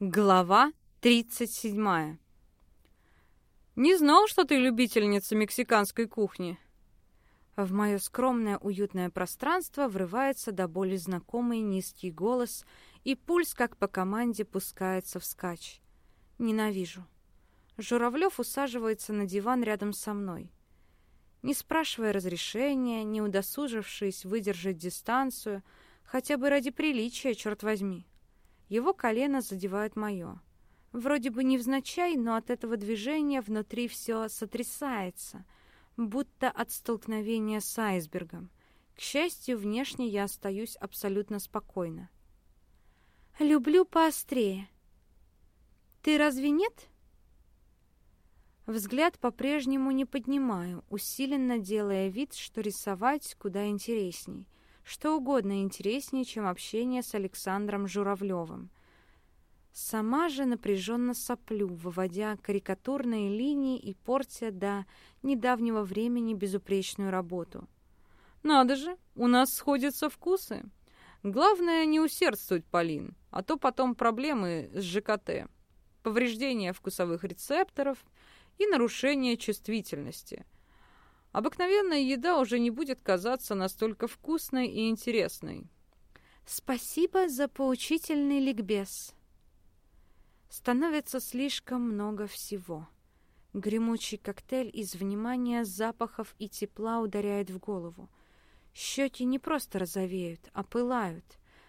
Глава 37 «Не знал, что ты любительница мексиканской кухни». В мое скромное уютное пространство врывается до боли знакомый низкий голос, и пульс, как по команде, пускается вскачь. Ненавижу. Журавлев усаживается на диван рядом со мной. Не спрашивая разрешения, не удосужившись выдержать дистанцию, хотя бы ради приличия, черт возьми. Его колено задевает мое. Вроде бы невзначай, но от этого движения внутри все сотрясается, будто от столкновения с айсбергом. К счастью, внешне я остаюсь абсолютно спокойна. «Люблю поострее. Ты разве нет?» Взгляд по-прежнему не поднимаю, усиленно делая вид, что рисовать куда интересней — что угодно интереснее, чем общение с Александром Журавлевым. Сама же напряженно соплю, выводя карикатурные линии и портя до недавнего времени безупречную работу. «Надо же, у нас сходятся вкусы. Главное не усердствовать, Полин, а то потом проблемы с ЖКТ, повреждение вкусовых рецепторов и нарушение чувствительности». Обыкновенная еда уже не будет казаться настолько вкусной и интересной. Спасибо за поучительный ликбез. Становится слишком много всего. Гремучий коктейль из внимания, запахов и тепла ударяет в голову. Щеки не просто розовеют, а пылают.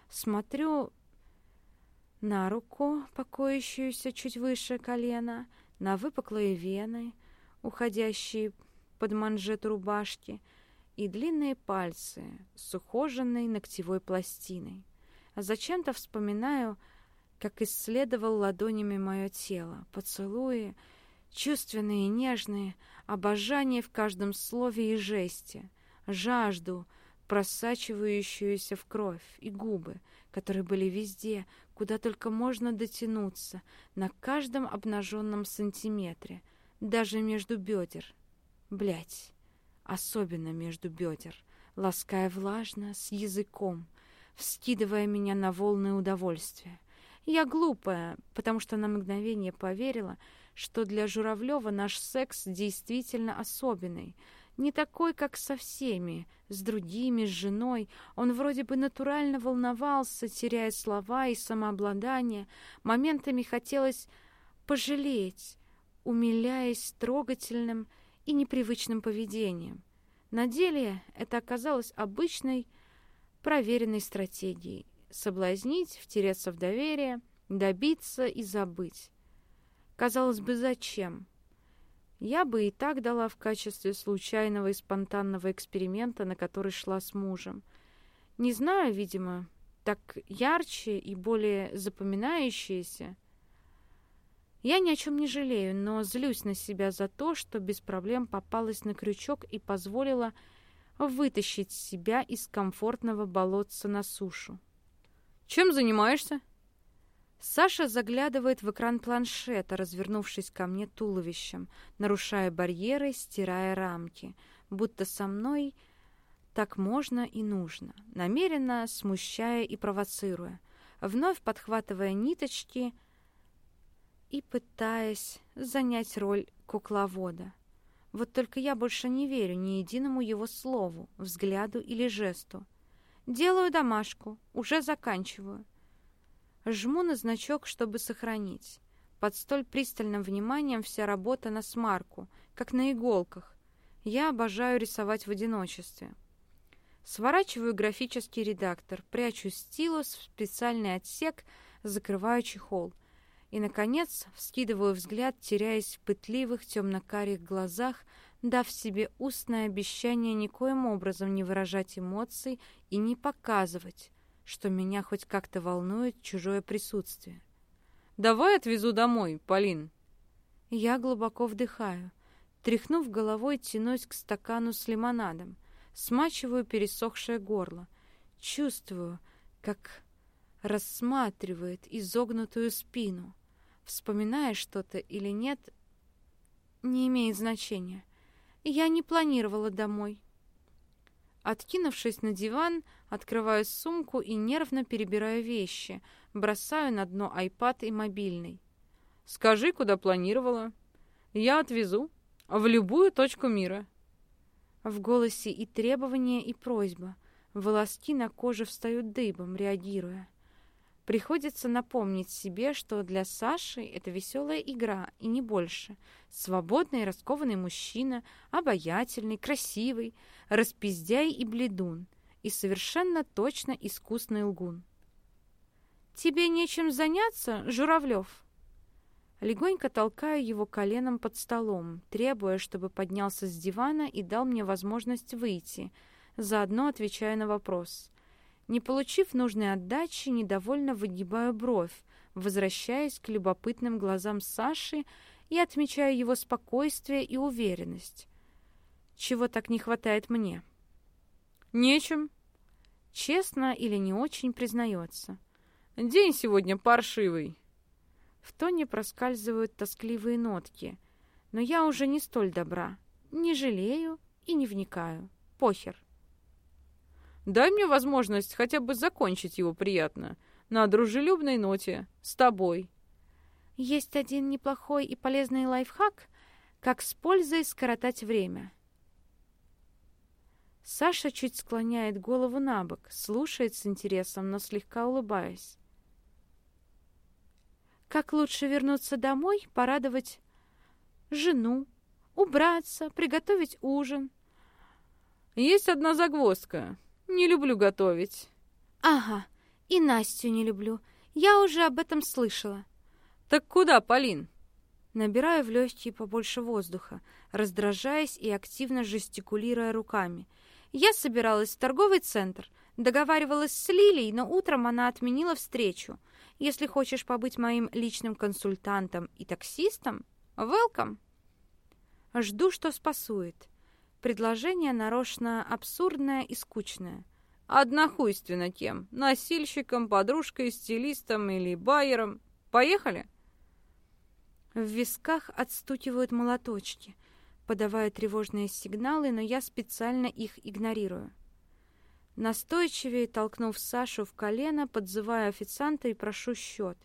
Смотрю на руку, покоящуюся чуть выше колена, на выпуклые вены, уходящие под манжет рубашки и длинные пальцы с ухоженной ногтевой пластиной. А зачем-то вспоминаю, как исследовал ладонями мое тело, поцелуи, чувственные и нежные, обожание в каждом слове и жесте, жажду, просачивающуюся в кровь, и губы, которые были везде, куда только можно дотянуться, на каждом обнаженном сантиметре, даже между бедер, Блять, особенно между бедер, лаская влажно, с языком, вскидывая меня на волны удовольствия. Я глупая, потому что на мгновение поверила, что для Журавлева наш секс действительно особенный, не такой, как со всеми, с другими, с женой. Он вроде бы натурально волновался, теряя слова и самообладание. Моментами хотелось пожалеть, умиляясь трогательным, и непривычным поведением. На деле это оказалось обычной, проверенной стратегией — соблазнить, втереться в доверие, добиться и забыть. Казалось бы, зачем? Я бы и так дала в качестве случайного и спонтанного эксперимента, на который шла с мужем. Не знаю, видимо, так ярче и более запоминающееся — я ни о чем не жалею, но злюсь на себя за то, что без проблем попалась на крючок и позволила вытащить себя из комфортного болотца на сушу. «Чем занимаешься?» Саша заглядывает в экран планшета, развернувшись ко мне туловищем, нарушая барьеры, стирая рамки, будто со мной так можно и нужно, намеренно смущая и провоцируя, вновь подхватывая ниточки — и пытаясь занять роль кукловода. Вот только я больше не верю ни единому его слову, взгляду или жесту. Делаю домашку, уже заканчиваю. Жму на значок, чтобы сохранить. Под столь пристальным вниманием вся работа на смарку, как на иголках. Я обожаю рисовать в одиночестве. Сворачиваю графический редактор, прячу стилус в специальный отсек, закрываю чехол и, наконец, вскидываю взгляд, теряясь в пытливых темно-карих глазах, дав себе устное обещание никоим образом не выражать эмоций и не показывать, что меня хоть как-то волнует чужое присутствие. «Давай отвезу домой, Полин». Я глубоко вдыхаю. Тряхнув головой, тянусь к стакану с лимонадом. Смачиваю пересохшее горло. Чувствую, как рассматривает изогнутую спину. Вспоминая что-то или нет, не имеет значения. Я не планировала домой. Откинувшись на диван, открываю сумку и нервно перебираю вещи, Бросаю на дно айпад и мобильный. «Скажи, куда планировала. Я отвезу. В любую точку мира». В голосе и требования, и просьба. Волоски на коже встают дыбом, реагируя. Приходится напомнить себе, что для Саши это веселая игра, и не больше. Свободный раскованный мужчина, обаятельный, красивый, распиздяй и бледун, и совершенно точно искусный лгун. «Тебе нечем заняться, Журавлев?» Легонько толкаю его коленом под столом, требуя, чтобы поднялся с дивана и дал мне возможность выйти, заодно отвечая на вопрос. Не получив нужной отдачи, недовольно выгибаю бровь, возвращаясь к любопытным глазам Саши и отмечаю его спокойствие и уверенность. Чего так не хватает мне? Нечем. Честно или не очень признается. День сегодня паршивый. В тоне проскальзывают тоскливые нотки, но я уже не столь добра. Не жалею и не вникаю. Похер. Дай мне возможность хотя бы закончить его приятно. На дружелюбной ноте. С тобой. Есть один неплохой и полезный лайфхак, как с пользой скоротать время. Саша чуть склоняет голову на бок, слушает с интересом, но слегка улыбаясь. Как лучше вернуться домой, порадовать жену, убраться, приготовить ужин. Есть одна загвоздка. Не люблю готовить. Ага, и Настю не люблю. Я уже об этом слышала. Так куда, Полин? Набираю в легкие побольше воздуха, раздражаясь и активно жестикулируя руками. Я собиралась в торговый центр, договаривалась с Лилией, но утром она отменила встречу. Если хочешь побыть моим личным консультантом и таксистом, welcome. Жду, что спасует. Предложение нарочно абсурдное и скучное. Однохуйственно кем? Носильщиком, подружкой, стилистом или байером? Поехали? В висках отстукивают молоточки, подавая тревожные сигналы, но я специально их игнорирую. Настойчивее толкнув Сашу в колено, подзываю официанта и прошу счет.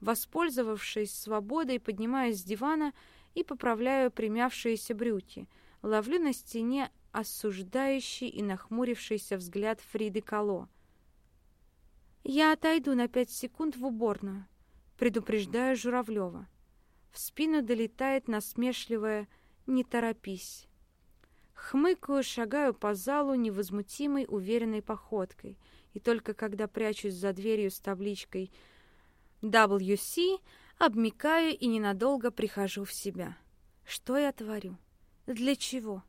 Воспользовавшись свободой, поднимаюсь с дивана и поправляю примявшиеся брюки. Ловлю на стене осуждающий и нахмурившийся взгляд Фриды Кало. «Я отойду на пять секунд в уборную», — предупреждаю Журавлева. В спину долетает насмешливое «не торопись». Хмыкаю, шагаю по залу невозмутимой, уверенной походкой. И только когда прячусь за дверью с табличкой WC, обмикаю и ненадолго прихожу в себя. Что я творю? Для чего?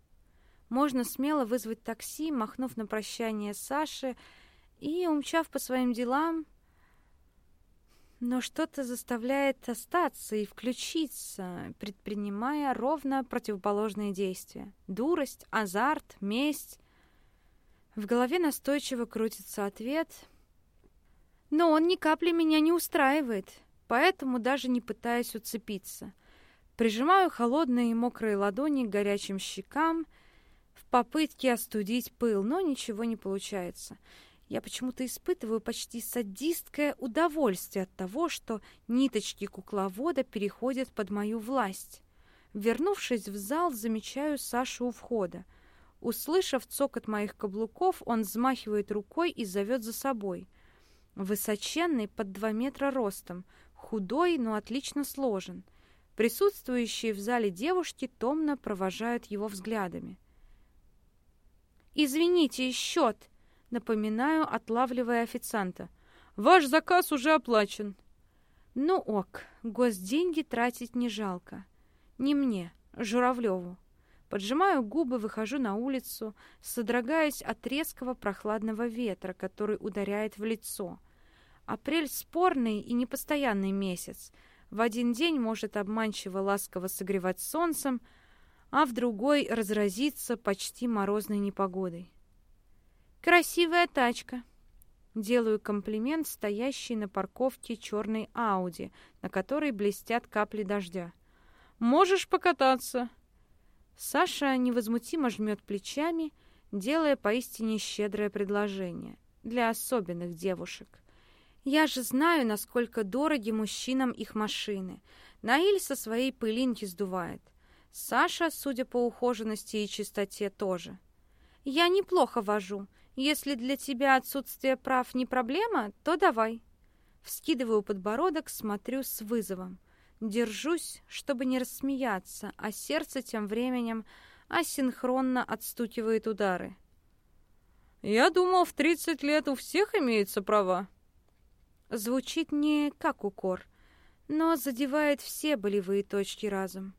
Можно смело вызвать такси, махнув на прощание Саше и, умчав по своим делам, но что-то заставляет остаться и включиться, предпринимая ровно противоположные действия. Дурость, азарт, месть. В голове настойчиво крутится ответ. Но он ни капли меня не устраивает, поэтому даже не пытаюсь уцепиться. Прижимаю холодные и мокрые ладони к горячим щекам в попытке остудить пыл, но ничего не получается. Я почему-то испытываю почти садистское удовольствие от того, что ниточки кукловода переходят под мою власть. Вернувшись в зал, замечаю Сашу у входа. Услышав цокот моих каблуков, он взмахивает рукой и зовет за собой. Высоченный, под два метра ростом, худой, но отлично сложен. Присутствующие в зале девушки томно провожают его взглядами. «Извините, счет!» Напоминаю, отлавливая официанта. «Ваш заказ уже оплачен». «Ну ок, госденьги тратить не жалко. Не мне, Журавлеву». Поджимаю губы, выхожу на улицу, содрогаясь от резкого прохладного ветра, который ударяет в лицо. Апрель спорный и непостоянный месяц. В один день может обманчиво ласково согревать солнцем, а в другой разразиться почти морозной непогодой. «Красивая тачка!» Делаю комплимент стоящей на парковке черной Ауди, на которой блестят капли дождя. «Можешь покататься!» Саша невозмутимо жмет плечами, делая поистине щедрое предложение для особенных девушек. Я же знаю, насколько дороги мужчинам их машины. Наиль со своей пылинки сдувает. Саша, судя по ухоженности и чистоте, тоже. Я неплохо вожу. Если для тебя отсутствие прав не проблема, то давай. Вскидываю подбородок, смотрю с вызовом. Держусь, чтобы не рассмеяться, а сердце тем временем асинхронно отстукивает удары. «Я думал, в тридцать лет у всех имеются права». Звучит не как укор, но задевает все болевые точки разом.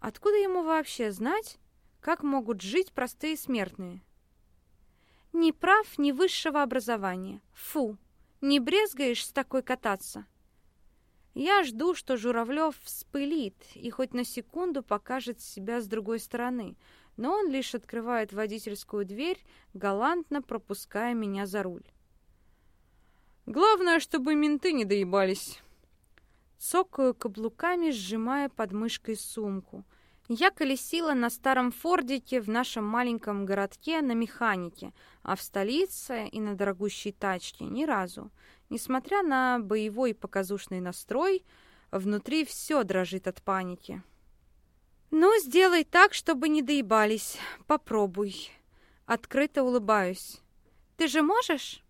Откуда ему вообще знать, как могут жить простые смертные? Ни прав, ни высшего образования. Фу, не брезгаешь с такой кататься? Я жду, что Журавлев вспылит и хоть на секунду покажет себя с другой стороны, но он лишь открывает водительскую дверь, галантно пропуская меня за руль. «Главное, чтобы менты не доебались». Цокаю каблуками, сжимая под мышкой сумку. Я колесила на старом фордике в нашем маленьком городке на механике, а в столице и на дорогущей тачке ни разу. Несмотря на боевой показушный настрой, внутри все дрожит от паники. «Ну, сделай так, чтобы не доебались. Попробуй». Открыто улыбаюсь. «Ты же можешь?»